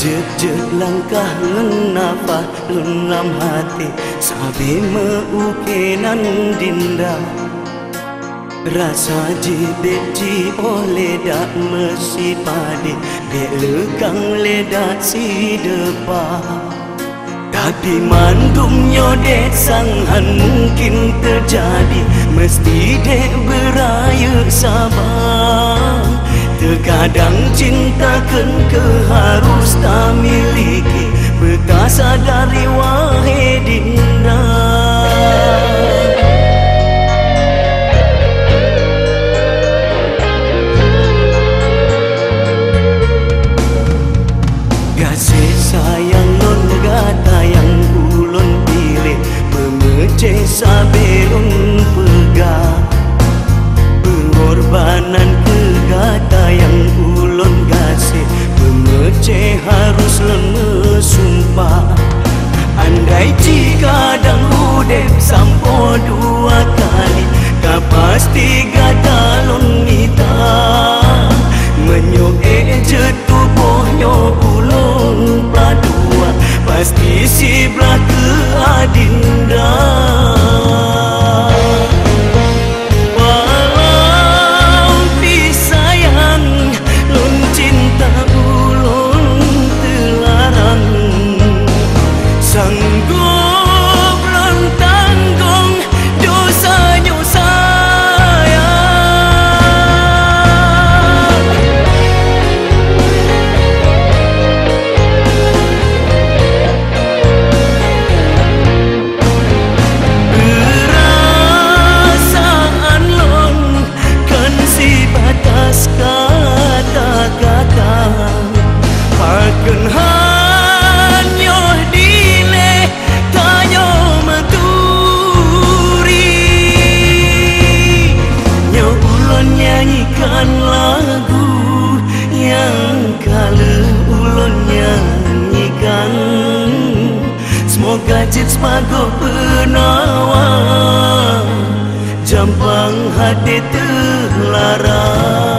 Je langkah ngenapa dalam hati Sabi meukenan dinda. Rasa jibet oleh dak mesi padi Dek lekang ledak si depan tapi mandumnya dek sanghan mungkin terjadi Mesti dek beraya sabar Terkadang cinta kan ke harus tak miliki sampo dua kali Kau pasti gata lon nita Menyuk eje tubuhnya ulung padua Pasti si belaka adinda Paken hanyo dile tanyo maturi. Nyo ulon nyanyikan lagu yang kala ulon nyanyikan. Semoga jit sepago penawang Jampang hati terlarang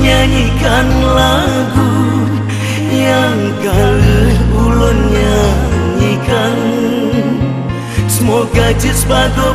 nyanyikan lagu yang kali ulun nyanyikan. Semoga jis sebagai